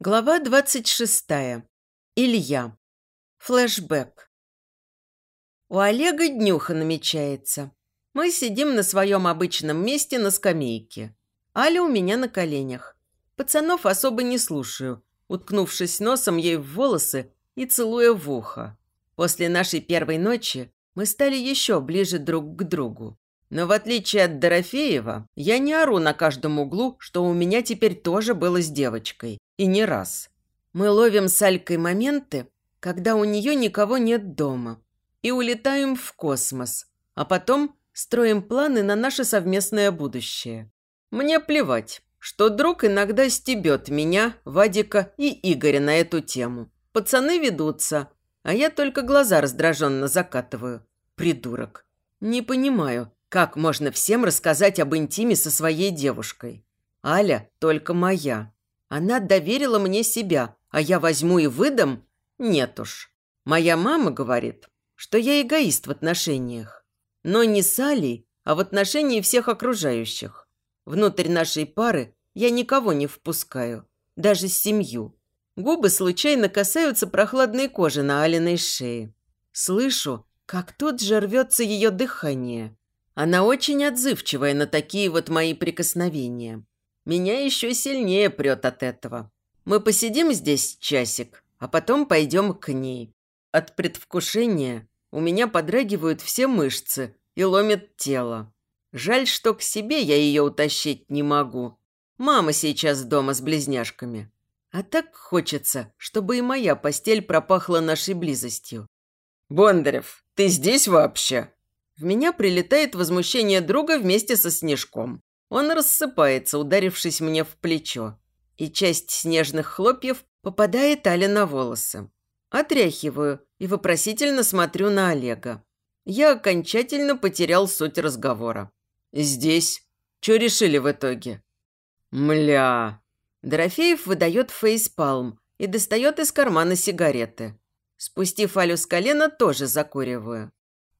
Глава 26. Илья. Флэшбэк. У Олега днюха намечается. Мы сидим на своем обычном месте на скамейке. Аля у меня на коленях. Пацанов особо не слушаю, уткнувшись носом ей в волосы и целуя в ухо. После нашей первой ночи мы стали еще ближе друг к другу. Но в отличие от Дорофеева, я не ору на каждом углу, что у меня теперь тоже было с девочкой. И не раз. Мы ловим с Алькой моменты, когда у нее никого нет дома. И улетаем в космос. А потом строим планы на наше совместное будущее. Мне плевать, что друг иногда стебет меня, Вадика и Игоря на эту тему. Пацаны ведутся, а я только глаза раздраженно закатываю. Придурок. Не понимаю, как можно всем рассказать об интиме со своей девушкой? Аля только моя. Она доверила мне себя, а я возьму и выдам? Нет уж. Моя мама говорит, что я эгоист в отношениях. Но не с Алей, а в отношении всех окружающих. Внутрь нашей пары я никого не впускаю, даже семью. Губы случайно касаются прохладной кожи на Алиной шее. Слышу, как тут же рвется ее дыхание. Она очень отзывчивая на такие вот мои прикосновения. Меня еще сильнее прет от этого. Мы посидим здесь часик, а потом пойдем к ней. От предвкушения у меня подрагивают все мышцы и ломит тело. Жаль, что к себе я ее утащить не могу. Мама сейчас дома с близняшками. А так хочется, чтобы и моя постель пропахла нашей близостью. «Бондарев, ты здесь вообще?» В меня прилетает возмущение друга вместе со снежком. Он рассыпается, ударившись мне в плечо. И часть снежных хлопьев попадает Але на волосы. Отряхиваю и вопросительно смотрю на Олега. Я окончательно потерял суть разговора. «Здесь. Что решили в итоге?» «Мля!» Дорофеев выдает фейспалм и достает из кармана сигареты. Спустив Алю с колена, тоже закуриваю.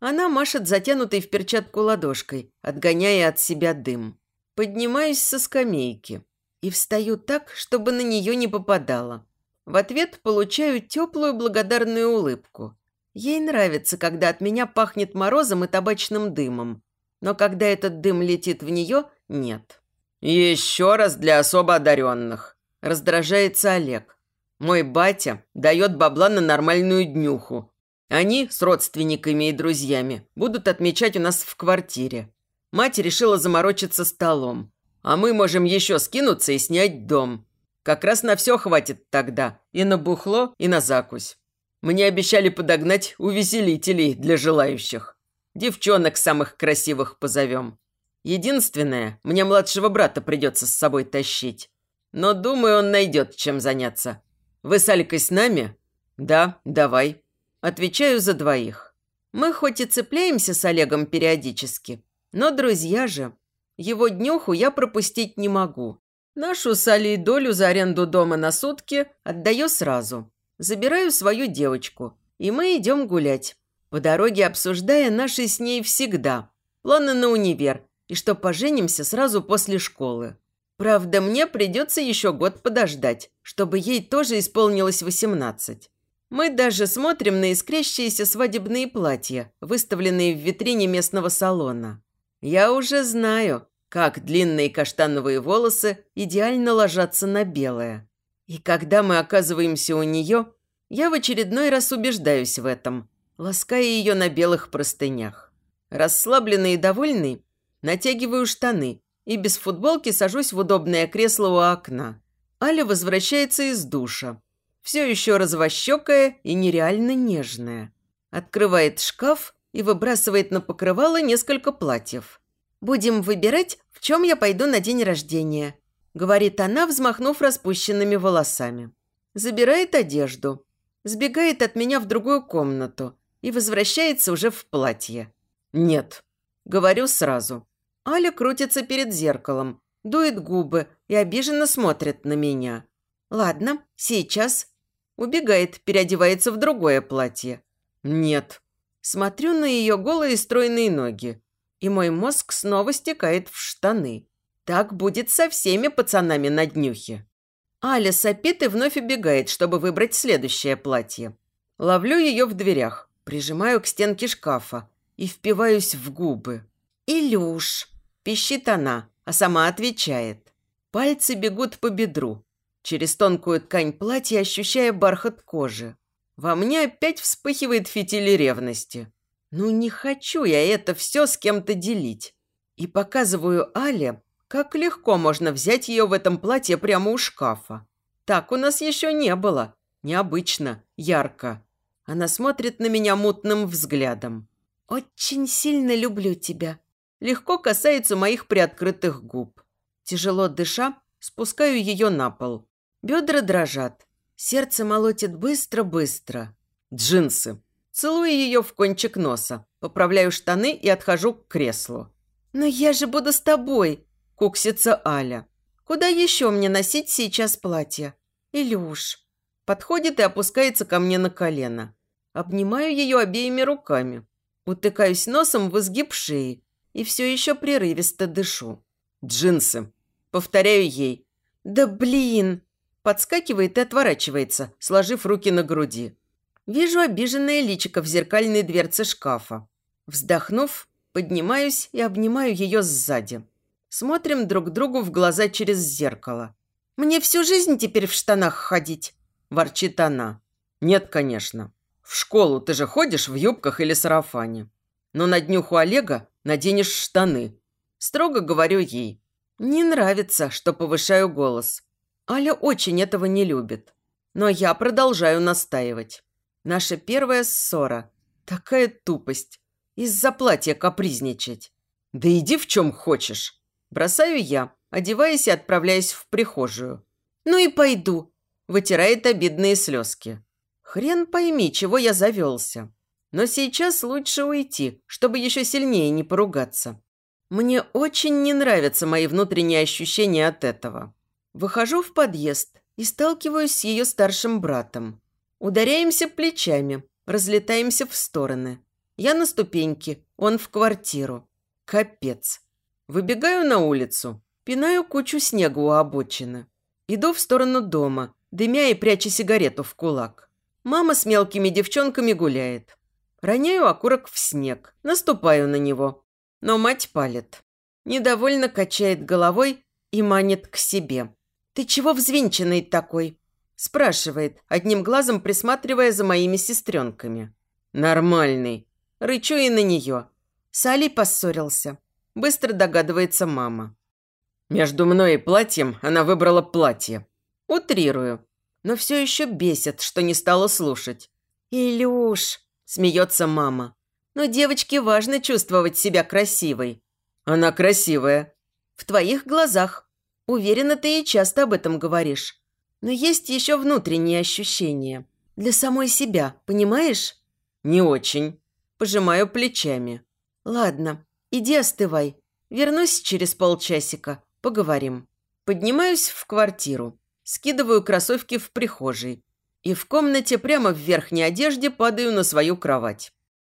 Она машет затянутой в перчатку ладошкой, отгоняя от себя дым. Поднимаюсь со скамейки и встаю так, чтобы на нее не попадало. В ответ получаю теплую благодарную улыбку. Ей нравится, когда от меня пахнет морозом и табачным дымом. Но когда этот дым летит в нее, нет. «Еще раз для особо одаренных», – раздражается Олег. «Мой батя дает бабла на нормальную днюху, они с родственниками и друзьями будут отмечать у нас в квартире. Мать решила заморочиться столом. А мы можем еще скинуться и снять дом. Как раз на все хватит тогда. И на бухло, и на закусь. Мне обещали подогнать увеселителей для желающих. Девчонок самых красивых позовем. Единственное, мне младшего брата придется с собой тащить. Но думаю, он найдет чем заняться. Вы с Алькой с нами? Да, давай. Отвечаю за двоих. Мы хоть и цепляемся с Олегом периодически, но друзья же. Его днюху я пропустить не могу. Нашу с Алей долю за аренду дома на сутки отдаю сразу. Забираю свою девочку, и мы идем гулять. По дороге обсуждая наши с ней всегда. Планы на универ, и что поженимся сразу после школы. Правда, мне придется еще год подождать, чтобы ей тоже исполнилось восемнадцать. Мы даже смотрим на искрящиеся свадебные платья, выставленные в витрине местного салона. Я уже знаю, как длинные каштановые волосы идеально ложатся на белое. И когда мы оказываемся у нее, я в очередной раз убеждаюсь в этом, лаская ее на белых простынях. Расслабленный и довольный, натягиваю штаны и без футболки сажусь в удобное кресло у окна. Аля возвращается из душа, все еще развощекая и нереально нежная. Открывает шкаф и выбрасывает на покрывало несколько платьев. «Будем выбирать, в чем я пойду на день рождения», говорит она, взмахнув распущенными волосами. Забирает одежду, сбегает от меня в другую комнату и возвращается уже в платье. «Нет», говорю сразу. Аля крутится перед зеркалом, дует губы и обиженно смотрит на меня. «Ладно, сейчас», Убегает, переодевается в другое платье. Нет. Смотрю на ее голые стройные ноги. И мой мозг снова стекает в штаны. Так будет со всеми пацанами на днюхе. Аля сопит и вновь убегает, чтобы выбрать следующее платье. Ловлю ее в дверях, прижимаю к стенке шкафа и впиваюсь в губы. «Илюш!» – пищит она, а сама отвечает. Пальцы бегут по бедру, через тонкую ткань платья ощущая бархат кожи. Во мне опять вспыхивает фитиль ревности. Ну не хочу я это все с кем-то делить. И показываю Але, как легко можно взять ее в этом платье прямо у шкафа. Так у нас еще не было. Необычно, ярко. Она смотрит на меня мутным взглядом. «Очень сильно люблю тебя». Легко касается моих приоткрытых губ. Тяжело дыша, спускаю ее на пол. Бедра дрожат. Сердце молотит быстро-быстро. Джинсы. Целую ее в кончик носа. Поправляю штаны и отхожу к креслу. «Но я же буду с тобой!» – куксится Аля. «Куда еще мне носить сейчас платье?» «Илюш!» Подходит и опускается ко мне на колено. Обнимаю ее обеими руками. Утыкаюсь носом в изгиб шеи и все еще прерывисто дышу. «Джинсы!» Повторяю ей. «Да блин!» Подскакивает и отворачивается, сложив руки на груди. Вижу обиженное личико в зеркальной дверце шкафа. Вздохнув, Поднимаюсь и обнимаю ее сзади. Смотрим друг другу в глаза через зеркало. «Мне всю жизнь теперь в штанах ходить?» – ворчит она. «Нет, конечно. В школу ты же ходишь в юбках или сарафане. Но на днюху Олега наденешь штаны». Строго говорю ей. Не нравится, что повышаю голос. Аля очень этого не любит. Но я продолжаю настаивать. Наша первая ссора. Такая тупость. Из-за платья капризничать. Да иди в чем хочешь. Бросаю я, одеваясь и отправляясь в прихожую. Ну и пойду. Вытирает обидные слезки. Хрен пойми, чего я завелся. Но сейчас лучше уйти, чтобы еще сильнее не поругаться. Мне очень не нравятся мои внутренние ощущения от этого. Выхожу в подъезд и сталкиваюсь с ее старшим братом. Ударяемся плечами, разлетаемся в стороны. Я на ступеньке, он в квартиру. Капец. Выбегаю на улицу, пинаю кучу снега у обочины. Иду в сторону дома, дымя и пряча сигарету в кулак. Мама с мелкими девчонками гуляет. Роняю окурок в снег, наступаю на него. Но мать палит. Недовольно качает головой и манит к себе. «Ты чего взвинченный такой?» Спрашивает, одним глазом присматривая за моими сестренками. «Нормальный», Рычу и на нее. Сали поссорился. Быстро догадывается мама. Между мной и платьем она выбрала платье. Утрирую. Но все еще бесит, что не стала слушать. «Илюш!» – смеется мама. «Но девочке важно чувствовать себя красивой». «Она красивая». «В твоих глазах. Уверена, ты и часто об этом говоришь. Но есть еще внутренние ощущения. Для самой себя, понимаешь?» «Не очень». Пожимаю плечами. «Ладно, иди остывай. Вернусь через полчасика. Поговорим». Поднимаюсь в квартиру. Скидываю кроссовки в прихожей. И в комнате прямо в верхней одежде падаю на свою кровать.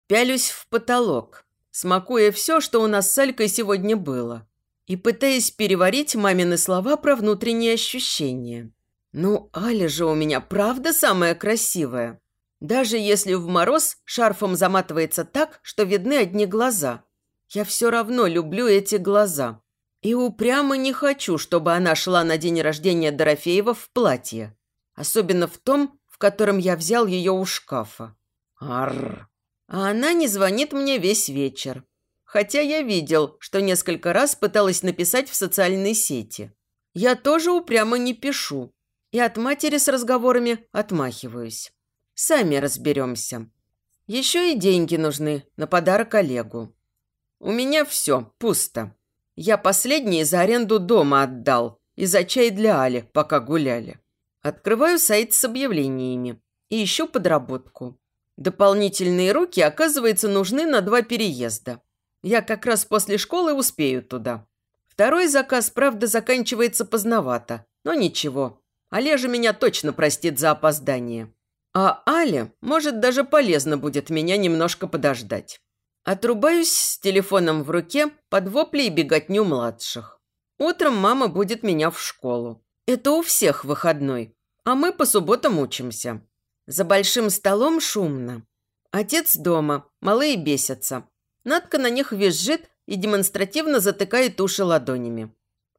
Пялюсь в потолок, смакуя все, что у нас с Алькой сегодня было. И пытаясь переварить мамины слова про внутренние ощущения. Ну, Аля же у меня правда самая красивая. Даже если в мороз шарфом заматывается так, что видны одни глаза. Я все равно люблю эти глаза. И упрямо не хочу, чтобы она шла на день рождения Дорофеева в платье. Особенно в том, в котором я взял ее у шкафа. Арр. А она не звонит мне весь вечер. Хотя я видел, что несколько раз пыталась написать в социальной сети. Я тоже упрямо не пишу. И от матери с разговорами отмахиваюсь. Сами разберемся. Еще и деньги нужны на подарок Олегу. У меня все, пусто. Я последние за аренду дома отдал и за чай для Али, пока гуляли. Открываю сайт с объявлениями и ищу подработку. Дополнительные руки, оказывается, нужны на два переезда. Я как раз после школы успею туда. Второй заказ, правда, заканчивается поздновато, но ничего. Олежа меня точно простит за опоздание. А Але, может, даже полезно будет меня немножко подождать. Отрубаюсь с телефоном в руке под вопли и беготню младших. Утром мама будет меня в школу. Это у всех выходной, а мы по субботам учимся. За большим столом шумно. Отец дома, малые бесятся. Надка на них визжит и демонстративно затыкает уши ладонями.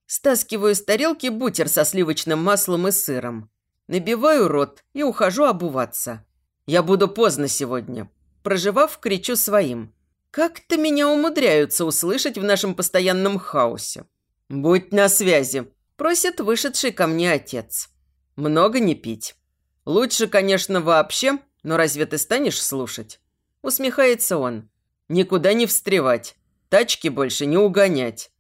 Стаскиваю с тарелки бутер со сливочным маслом и сыром. Набиваю рот и ухожу обуваться. Я буду поздно сегодня. Проживав, кричу своим. Как-то меня умудряются услышать в нашем постоянном хаосе. «Будь на связи», – просит вышедший ко мне отец. «Много не пить. Лучше, конечно, вообще, но разве ты станешь слушать?» Усмехается он. «Никуда не встревать. Тачки больше не угонять.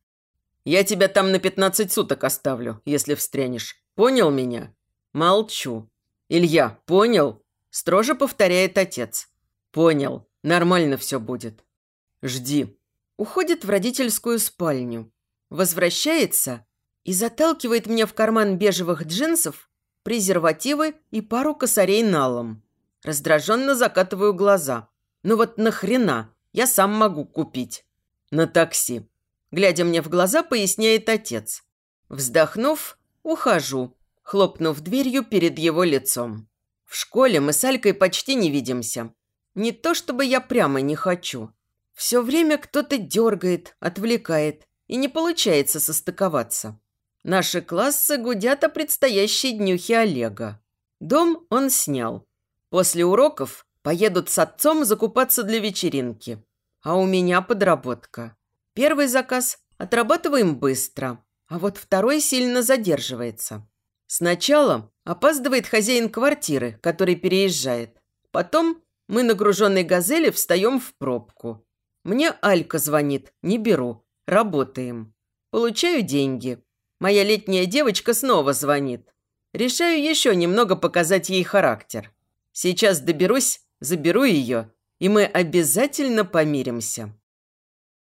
Я тебя там на пятнадцать суток оставлю, если встрянешь. Понял меня?» Молчу. «Илья, понял?» Строже повторяет отец. «Понял. Нормально все будет. Жди». Уходит в родительскую спальню. Возвращается и заталкивает мне в карман бежевых джинсов презервативы и пару косарей налом. Раздраженно закатываю глаза. Ну вот нахрена? Я сам могу купить. На такси. Глядя мне в глаза, поясняет отец. Вздохнув, ухожу, хлопнув дверью перед его лицом. В школе мы с Алькой почти не видимся. Не то чтобы я прямо не хочу. Все время кто-то дергает, отвлекает, и не получается состыковаться. Наши классы гудят о предстоящей днюхе Олега. Дом он снял. После уроков поедут с отцом закупаться для вечеринки. А у меня подработка. Первый заказ отрабатываем быстро, а вот второй сильно задерживается. Сначала опаздывает хозяин квартиры, который переезжает. Потом мы на груженной «Газели» встаем в пробку. Мне Алька звонит, не беру, работаем. Получаю деньги. Моя летняя девочка снова звонит. Решаю еще немного показать ей характер. Сейчас доберусь, заберу ее, и мы обязательно помиримся.